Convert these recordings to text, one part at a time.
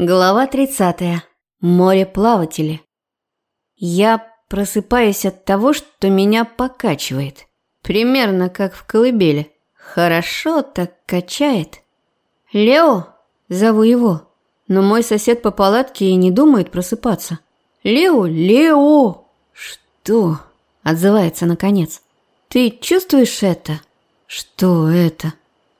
Глава 30. Мореплаватели. Я просыпаюсь от того, что меня покачивает. Примерно как в колыбели. Хорошо так качает. «Лео!» – зову его. Но мой сосед по палатке и не думает просыпаться. «Лео! Лео!» «Что?» – отзывается наконец. «Ты чувствуешь это?» «Что это?»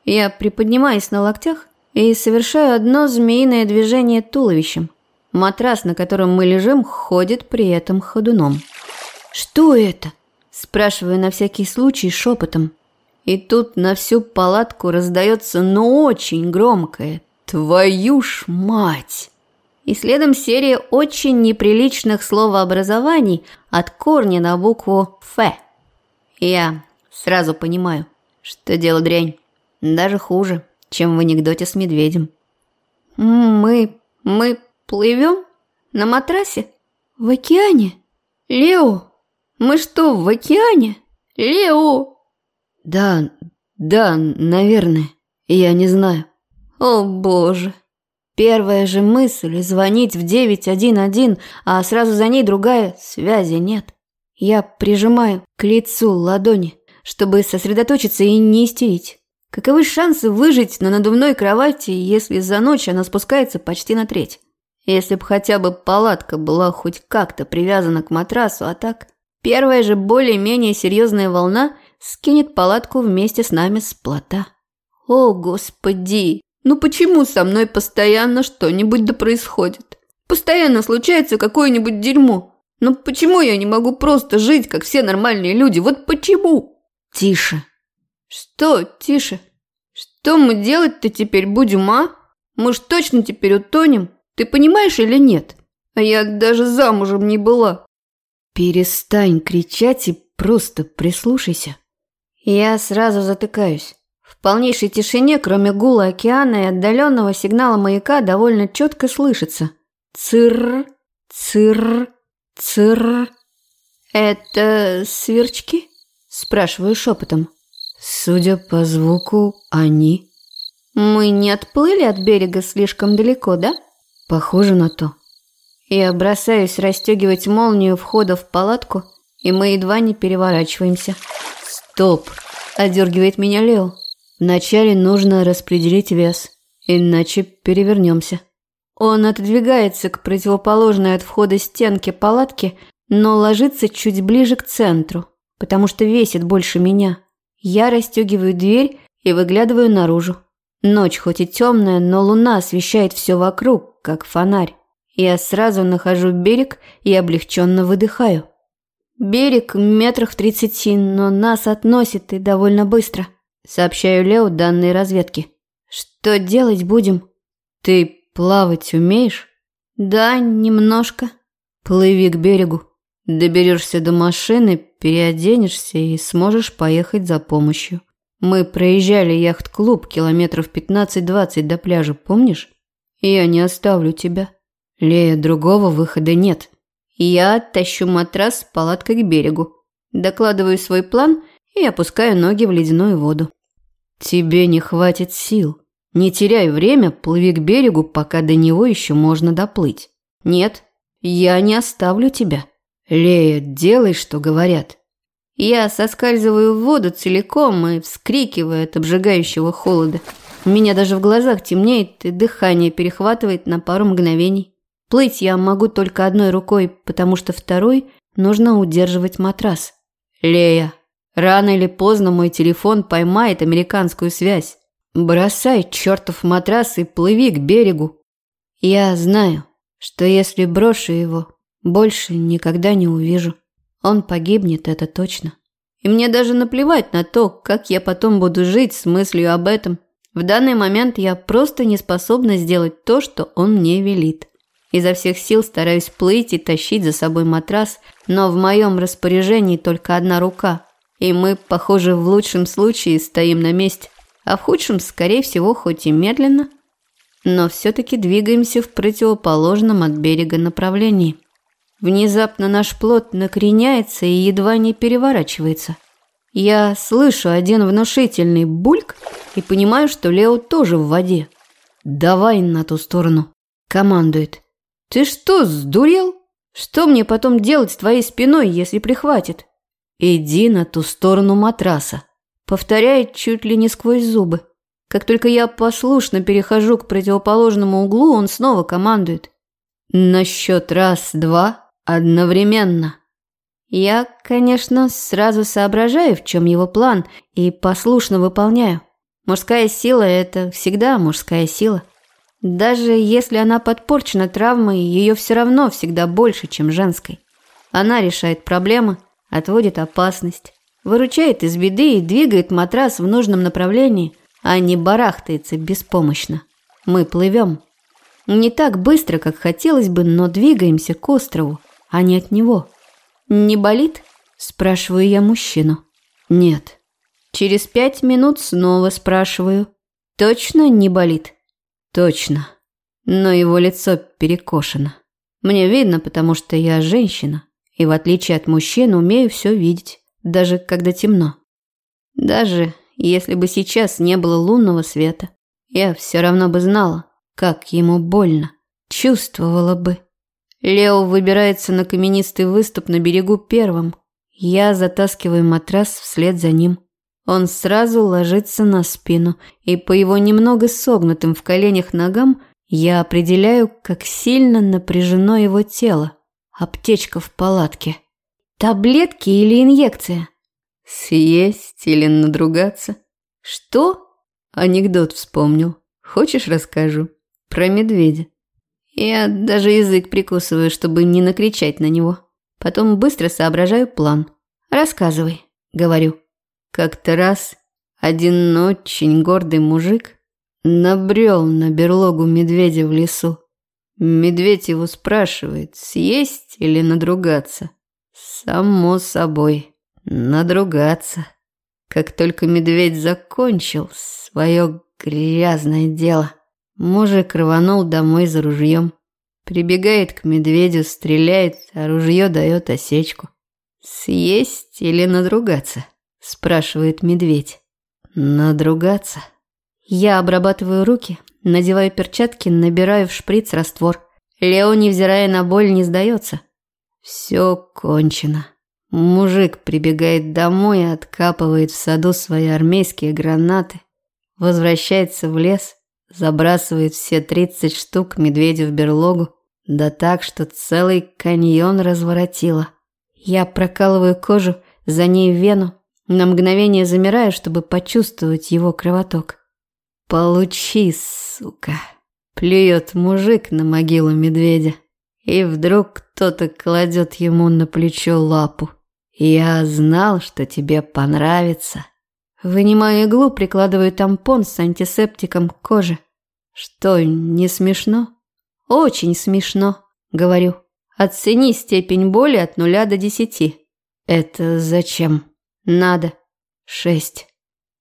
Я приподнимаюсь на локтях и совершаю одно змеиное движение туловищем. Матрас, на котором мы лежим, ходит при этом ходуном. «Что это?» – спрашиваю на всякий случай шепотом. И тут на всю палатку раздается, но очень громкое «Твою ж мать!» И следом серия очень неприличных словообразований от корня на букву «Ф». Я сразу понимаю, что дело дрянь. Даже хуже чем в анекдоте с медведем. «Мы... мы плывем? На матрасе? В океане? Лео, мы что, в океане? Лео!» «Да, да, наверное, я не знаю». «О, боже!» Первая же мысль – звонить в 911, а сразу за ней другая – связи нет. Я прижимаю к лицу ладони, чтобы сосредоточиться и не истерить. Каковы шансы выжить на надувной кровати, если за ночь она спускается почти на треть? Если б хотя бы палатка была хоть как-то привязана к матрасу, а так... Первая же более-менее серьезная волна скинет палатку вместе с нами с плота. О, господи! Ну почему со мной постоянно что-нибудь да происходит? Постоянно случается какое-нибудь дерьмо. Ну почему я не могу просто жить, как все нормальные люди? Вот почему? Тише, «Что, тише? Что мы делать-то теперь будем, а? Мы ж точно теперь утонем, ты понимаешь или нет? А я даже замужем не была». «Перестань кричать и просто прислушайся». Я сразу затыкаюсь. В полнейшей тишине, кроме гула океана и отдаленного сигнала маяка, довольно четко слышится. Цирр, цирр, цирр. «Это сверчки?» – спрашиваю шепотом. Судя по звуку, они... Мы не отплыли от берега слишком далеко, да? Похоже на то. Я бросаюсь расстегивать молнию входа в палатку, и мы едва не переворачиваемся. Стоп! Одергивает меня Лео. Вначале нужно распределить вес, иначе перевернемся. Он отодвигается к противоположной от входа стенке палатки, но ложится чуть ближе к центру, потому что весит больше меня. Я расстегиваю дверь и выглядываю наружу. Ночь хоть и темная, но луна освещает все вокруг, как фонарь. Я сразу нахожу берег и облегченно выдыхаю. Берег метрах в тридцати, но нас относит и довольно быстро. Сообщаю Лео данные разведки. Что делать будем? Ты плавать умеешь? Да, немножко. Плыви к берегу. Доберешься до машины, переоденешься и сможешь поехать за помощью. Мы проезжали яхт-клуб километров 15-20 до пляжа, помнишь? Я не оставлю тебя. Лея, другого выхода нет. Я тащу матрас с палаткой к берегу. Докладываю свой план и опускаю ноги в ледяную воду. Тебе не хватит сил. Не теряй время, плыви к берегу, пока до него еще можно доплыть. Нет, я не оставлю тебя. «Лея, делай, что говорят». Я соскальзываю в воду целиком и вскрикиваю от обжигающего холода. У меня даже в глазах темнеет и дыхание перехватывает на пару мгновений. Плыть я могу только одной рукой, потому что второй нужно удерживать матрас. «Лея, рано или поздно мой телефон поймает американскую связь. Бросай чертов матрас и плыви к берегу». Я знаю, что если брошу его, больше никогда не увижу. Он погибнет, это точно. И мне даже наплевать на то, как я потом буду жить с мыслью об этом. В данный момент я просто не способна сделать то, что он мне велит. Изо всех сил стараюсь плыть и тащить за собой матрас, но в моем распоряжении только одна рука. И мы, похоже, в лучшем случае стоим на месте, а в худшем, скорее всего, хоть и медленно, но все-таки двигаемся в противоположном от берега направлении. Внезапно наш плод накреняется и едва не переворачивается. Я слышу один внушительный бульк и понимаю, что Лео тоже в воде. «Давай на ту сторону». командует. «Ты что, сдурел? Что мне потом делать с твоей спиной, если прихватит?» «Иди на ту сторону матраса», повторяет чуть ли не сквозь зубы. Как только я послушно перехожу к противоположному углу, он снова командует. На счет раз, два, одновременно. Я, конечно, сразу соображаю, в чем его план, и послушно выполняю. Мужская сила – это всегда мужская сила. Даже если она подпорчена травмой, ее все равно всегда больше, чем женской. Она решает проблемы, отводит опасность, выручает из беды и двигает матрас в нужном направлении, а не барахтается беспомощно. Мы плывем. Не так быстро, как хотелось бы, но двигаемся к острову, а не от него. «Не болит?» – спрашиваю я мужчину. «Нет». Через пять минут снова спрашиваю. «Точно не болит?» «Точно». Но его лицо перекошено. Мне видно, потому что я женщина, и в отличие от мужчин умею все видеть, даже когда темно. Даже если бы сейчас не было лунного света, я все равно бы знала, как ему больно, чувствовала бы. Лео выбирается на каменистый выступ на берегу первым. Я затаскиваю матрас вслед за ним. Он сразу ложится на спину, и по его немного согнутым в коленях ногам я определяю, как сильно напряжено его тело. Аптечка в палатке. Таблетки или инъекция? Съесть или надругаться? Что? Анекдот вспомнил. Хочешь расскажу? Про медведя. Я даже язык прикусываю, чтобы не накричать на него. Потом быстро соображаю план. Рассказывай, говорю. Как-то раз один очень гордый мужик набрел на берлогу медведя в лесу. Медведь его спрашивает, съесть или надругаться. Само собой, надругаться. Как только медведь закончил свое грязное дело, мужик рванул домой за ружьем. Прибегает к медведю, стреляет, а ружье дает осечку. «Съесть или надругаться?» – спрашивает медведь. «Надругаться?» Я обрабатываю руки, надеваю перчатки, набираю в шприц раствор. Лео, невзирая на боль, не сдается. Все кончено. Мужик прибегает домой и откапывает в саду свои армейские гранаты. Возвращается в лес, забрасывает все 30 штук медведю в берлогу. Да так, что целый каньон разворотило. Я прокалываю кожу, за ней вену, на мгновение замираю, чтобы почувствовать его кровоток. «Получи, сука!» Плюет мужик на могилу медведя. И вдруг кто-то кладет ему на плечо лапу. «Я знал, что тебе понравится». Вынимаю иглу, прикладываю тампон с антисептиком к коже. Что, не смешно? Очень смешно, говорю. Оцени степень боли от нуля до десяти. Это зачем? Надо. Шесть.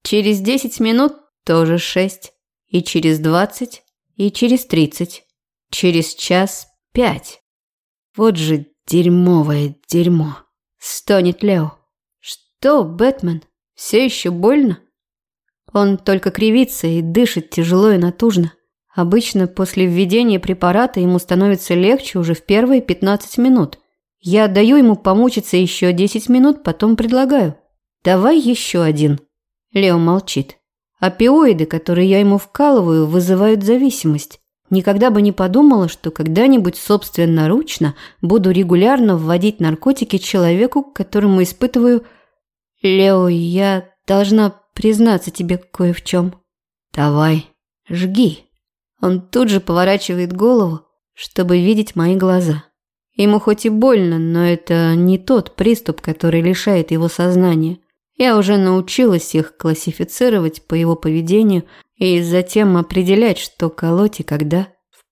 Через десять минут тоже шесть. И через двадцать, и через тридцать. Через час пять. Вот же дерьмовое дерьмо. Стонет Лео. Что, Бэтмен, все еще больно? Он только кривится и дышит тяжело и натужно. Обычно после введения препарата ему становится легче уже в первые 15 минут. Я даю ему помучиться еще 10 минут, потом предлагаю. Давай еще один. Лео молчит. Опиоиды, которые я ему вкалываю, вызывают зависимость. Никогда бы не подумала, что когда-нибудь собственноручно буду регулярно вводить наркотики человеку, которому испытываю... Лео, я должна признаться тебе кое в чем. Давай, жги. Он тут же поворачивает голову, чтобы видеть мои глаза. Ему хоть и больно, но это не тот приступ, который лишает его сознания. Я уже научилась их классифицировать по его поведению и затем определять, что колоть и когда.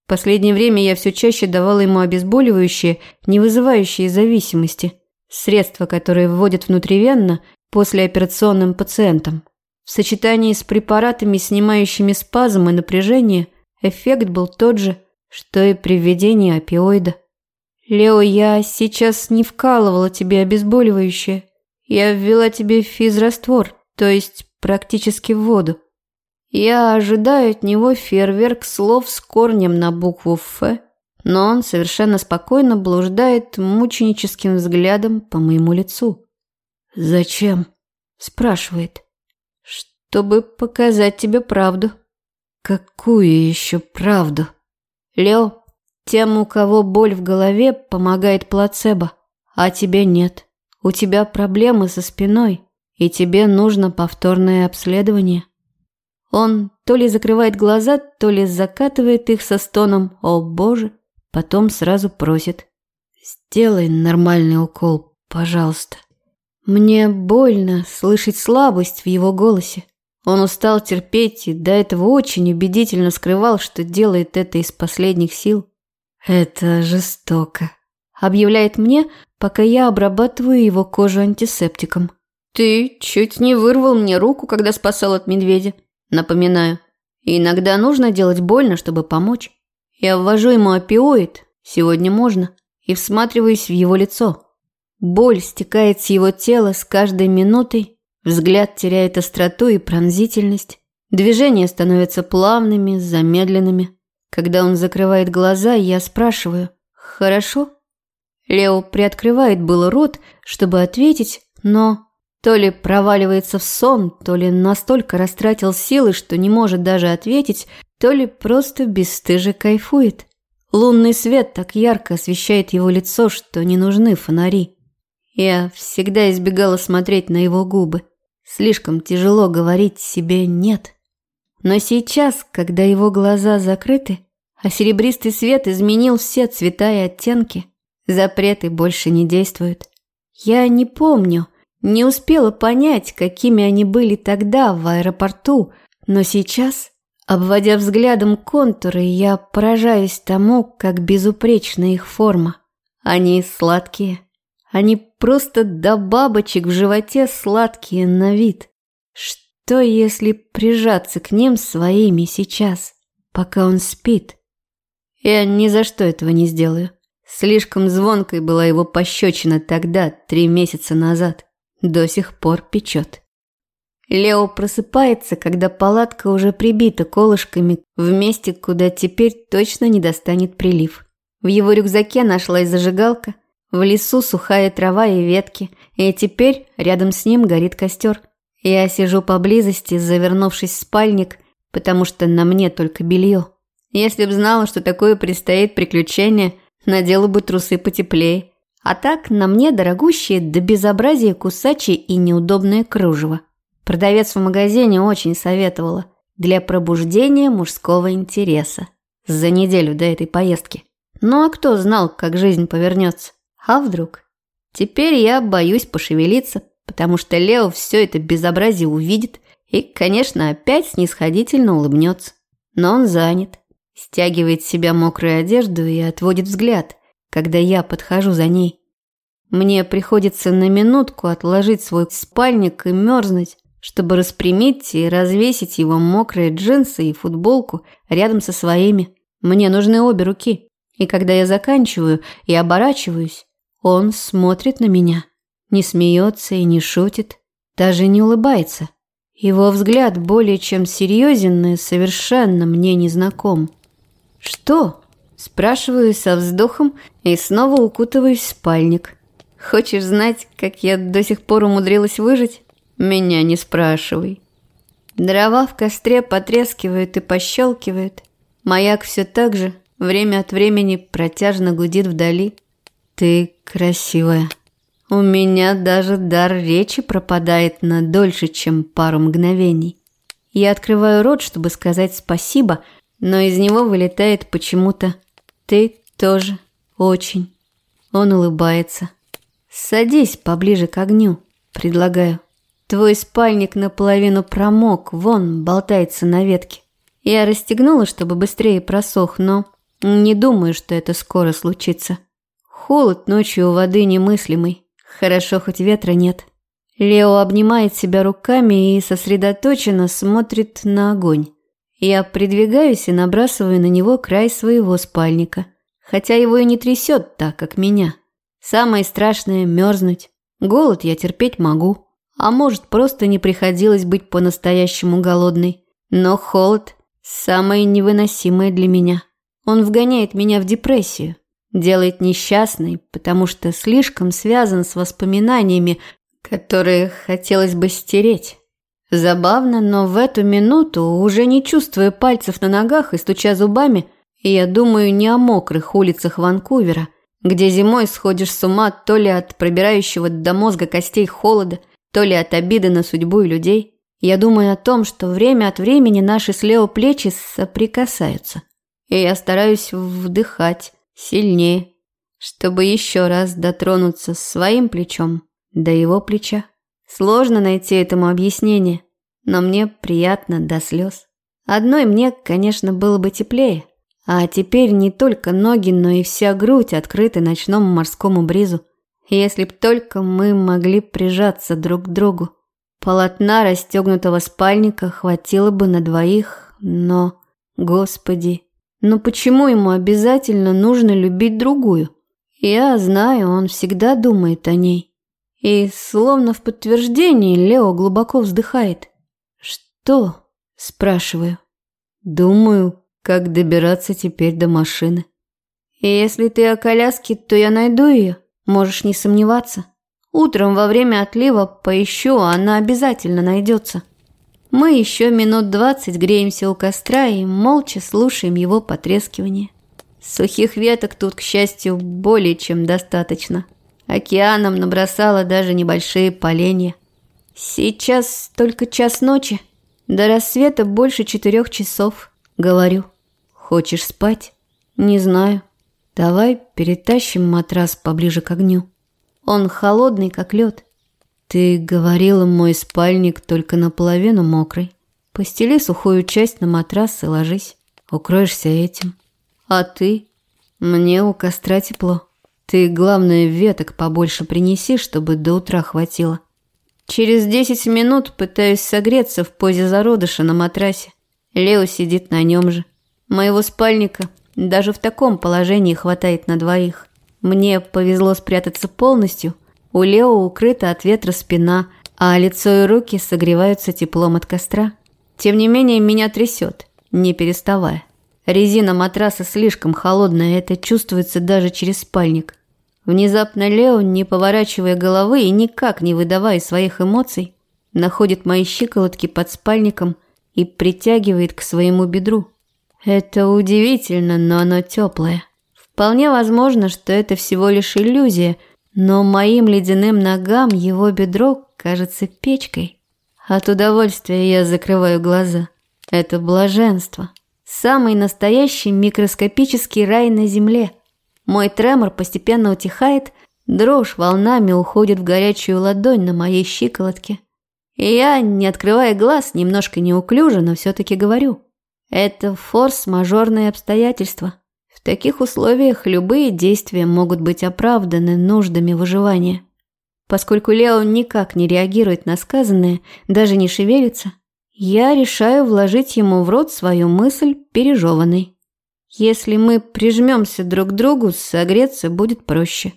В последнее время я все чаще давала ему обезболивающие, не вызывающие зависимости, средства, которые вводят внутривенно послеоперационным пациентам. В сочетании с препаратами, снимающими спазм и напряжение, эффект был тот же, что и при введении опиоида. «Лео, я сейчас не вкалывала тебе обезболивающее. Я ввела тебе физраствор, то есть практически в воду. Я ожидаю от него фейерверк слов с корнем на букву «Ф», но он совершенно спокойно блуждает мученическим взглядом по моему лицу. «Зачем?» – спрашивает. «Чтобы показать тебе правду». «Какую еще правду?» «Лео, тем, у кого боль в голове, помогает плацебо, а тебе нет. У тебя проблемы со спиной, и тебе нужно повторное обследование». Он то ли закрывает глаза, то ли закатывает их со стоном «О, Боже!», потом сразу просит «Сделай нормальный укол, пожалуйста». Мне больно слышать слабость в его голосе. Он устал терпеть и до этого очень убедительно скрывал, что делает это из последних сил. «Это жестоко», – объявляет мне, пока я обрабатываю его кожу антисептиком. «Ты чуть не вырвал мне руку, когда спасал от медведя. Напоминаю, иногда нужно делать больно, чтобы помочь. Я ввожу ему опиоид, сегодня можно, и всматриваюсь в его лицо. Боль стекает с его тела с каждой минутой, взгляд теряет остроту и пронзительность. Движения становятся плавными, замедленными. Когда он закрывает глаза, я спрашиваю «Хорошо?». Лео приоткрывает было рот, чтобы ответить, но то ли проваливается в сон, то ли настолько растратил силы, что не может даже ответить, то ли просто бесстыже кайфует. Лунный свет так ярко освещает его лицо, что не нужны фонари. Я всегда избегала смотреть на его губы. Слишком тяжело говорить себе «нет». Но сейчас, когда его глаза закрыты, а серебристый свет изменил все цвета и оттенки, запреты больше не действуют. Я не помню, не успела понять, какими они были тогда в аэропорту, но сейчас, обводя взглядом контуры, я поражаюсь тому, как безупречна их форма. Они сладкие. Они просто до бабочек в животе сладкие на вид. Что, если прижаться к ним своими сейчас, пока он спит? Я ни за что этого не сделаю. Слишком звонкой была его пощечина тогда, три месяца назад до сих пор печет. Лео просыпается, когда палатка уже прибита колышками в месте, куда теперь точно не достанет прилив. В его рюкзаке нашлась зажигалка, в лесу сухая трава и ветки, и теперь рядом с ним горит костер. Я сижу поблизости, завернувшись в спальник, потому что на мне только белье. Если б знала, что такое предстоит приключение, надела бы трусы потеплее а так на мне дорогущие до безобразия кусачие и неудобное кружево. Продавец в магазине очень советовала для пробуждения мужского интереса за неделю до этой поездки. Ну а кто знал, как жизнь повернется? А вдруг? Теперь я боюсь пошевелиться, потому что Лео все это безобразие увидит и, конечно, опять снисходительно улыбнется. Но он занят, стягивает с себя мокрую одежду и отводит взгляд – когда я подхожу за ней. Мне приходится на минутку отложить свой спальник и мерзнуть, чтобы распрямить и развесить его мокрые джинсы и футболку рядом со своими. Мне нужны обе руки. И когда я заканчиваю и оборачиваюсь, он смотрит на меня, не смеется и не шутит, даже не улыбается. Его взгляд более чем серьезен и совершенно мне не знаком. «Что?» Спрашиваю со вздохом и снова укутываюсь в спальник. Хочешь знать, как я до сих пор умудрилась выжить? Меня не спрашивай. Дрова в костре потрескивают и пощелкивают. Маяк все так же, время от времени протяжно гудит вдали. Ты красивая. У меня даже дар речи пропадает на дольше, чем пару мгновений. Я открываю рот, чтобы сказать спасибо, но из него вылетает почему-то «Ты тоже очень». Он улыбается. «Садись поближе к огню», – предлагаю. «Твой спальник наполовину промок, вон, болтается на ветке. Я расстегнула, чтобы быстрее просох, но не думаю, что это скоро случится. Холод ночью у воды немыслимый. Хорошо, хоть ветра нет». Лео обнимает себя руками и сосредоточенно смотрит на огонь. Я придвигаюсь и набрасываю на него край своего спальника, хотя его и не трясет так, как меня. Самое страшное – мерзнуть. Голод я терпеть могу, а может, просто не приходилось быть по-настоящему голодной. Но холод – самое невыносимое для меня. Он вгоняет меня в депрессию, делает несчастной, потому что слишком связан с воспоминаниями, которые хотелось бы стереть. Забавно, но в эту минуту, уже не чувствуя пальцев на ногах и стуча зубами, я думаю не о мокрых улицах Ванкувера, где зимой сходишь с ума то ли от пробирающего до мозга костей холода, то ли от обиды на судьбу и людей. Я думаю о том, что время от времени наши с Лео плечи соприкасаются. И я стараюсь вдыхать сильнее, чтобы еще раз дотронуться своим плечом до его плеча. Сложно найти этому объяснение, но мне приятно до слез. Одной мне, конечно, было бы теплее, а теперь не только ноги, но и вся грудь открыты ночному морскому бризу. Если б только мы могли прижаться друг к другу. Полотна расстегнутого спальника хватило бы на двоих, но... Господи, ну почему ему обязательно нужно любить другую? Я знаю, он всегда думает о ней. И, словно в подтверждении, Лео глубоко вздыхает. «Что?» – спрашиваю. «Думаю, как добираться теперь до машины». И «Если ты о коляске, то я найду ее, можешь не сомневаться». Утром во время отлива поищу, она обязательно найдется. Мы еще минут двадцать греемся у костра и молча слушаем его потрескивание. Сухих веток тут, к счастью, более чем достаточно. Океаном набросала даже небольшие поленья. Сейчас только час ночи. До рассвета больше четырех часов. Говорю. Хочешь спать? Не знаю. Давай перетащим матрас поближе к огню. Он холодный, как лед. Ты говорила, мой спальник только наполовину мокрый. Постели сухую часть на матрас и ложись. Укроешься этим. А ты? Мне у костра тепло. Ты, главное, веток побольше принеси, чтобы до утра хватило. Через десять минут пытаюсь согреться в позе зародыша на матрасе. Лео сидит на нем же. Моего спальника даже в таком положении хватает на двоих. Мне повезло спрятаться полностью. У Лео укрыта от ветра спина, а лицо и руки согреваются теплом от костра. Тем не менее, меня трясет, не переставая. Резина матраса слишком холодная, это чувствуется даже через спальник. Внезапно Лео, не поворачивая головы и никак не выдавая своих эмоций, находит мои щиколотки под спальником и притягивает к своему бедру. Это удивительно, но оно теплое. Вполне возможно, что это всего лишь иллюзия, но моим ледяным ногам его бедро кажется печкой. От удовольствия я закрываю глаза. Это блаженство. Самый настоящий микроскопический рай на земле. Мой тремор постепенно утихает, дрожь волнами уходит в горячую ладонь на моей щиколотке. И я, не открывая глаз, немножко неуклюже, но все-таки говорю. Это форс-мажорные обстоятельства таких условиях любые действия могут быть оправданы нуждами выживания. Поскольку Лео никак не реагирует на сказанное, даже не шевелится, я решаю вложить ему в рот свою мысль пережеванной. Если мы прижмемся друг к другу, согреться будет проще.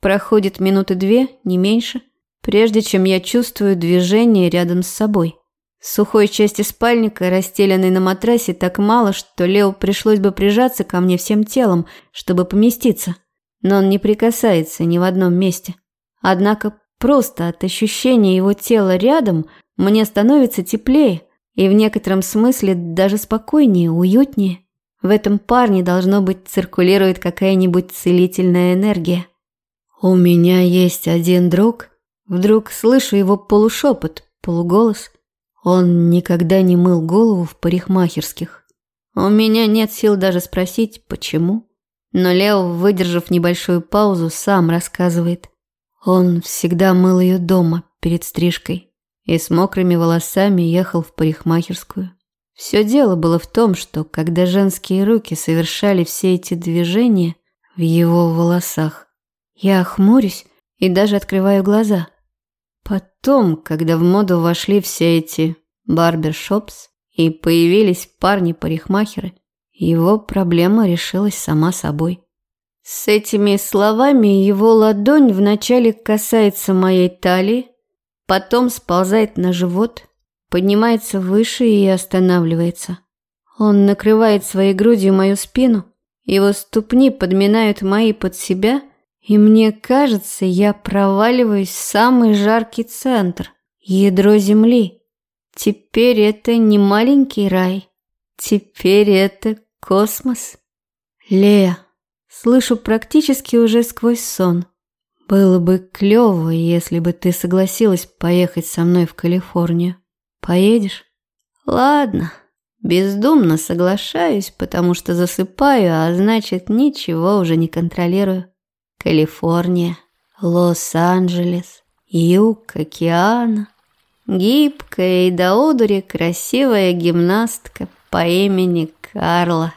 Проходит минуты две, не меньше, прежде чем я чувствую движение рядом с собой. Сухой части спальника, расстеленной на матрасе, так мало, что Лео пришлось бы прижаться ко мне всем телом, чтобы поместиться. Но он не прикасается ни в одном месте. Однако просто от ощущения его тела рядом мне становится теплее и в некотором смысле даже спокойнее, уютнее. В этом парне, должно быть, циркулирует какая-нибудь целительная энергия. «У меня есть один друг». Вдруг слышу его полушепот, полуголос – он никогда не мыл голову в парикмахерских. У меня нет сил даже спросить, почему. Но Лео, выдержав небольшую паузу, сам рассказывает. Он всегда мыл ее дома перед стрижкой и с мокрыми волосами ехал в парикмахерскую. Все дело было в том, что когда женские руки совершали все эти движения в его волосах, я хмурюсь и даже открываю глаза – Потом, когда в моду вошли все эти барбершопс и появились парни-парикмахеры, его проблема решилась сама собой. С этими словами его ладонь вначале касается моей талии, потом сползает на живот, поднимается выше и останавливается. Он накрывает своей грудью мою спину, его ступни подминают мои под себя, и мне кажется, я проваливаюсь в самый жаркий центр, ядро земли. Теперь это не маленький рай, теперь это космос. Лея, слышу практически уже сквозь сон. Было бы клево, если бы ты согласилась поехать со мной в Калифорнию. Поедешь? Ладно. Бездумно соглашаюсь, потому что засыпаю, а значит, ничего уже не контролирую. Калифорния, Лос-Анджелес, юг океана. Гибкая и до одури красивая гимнастка по имени Карла.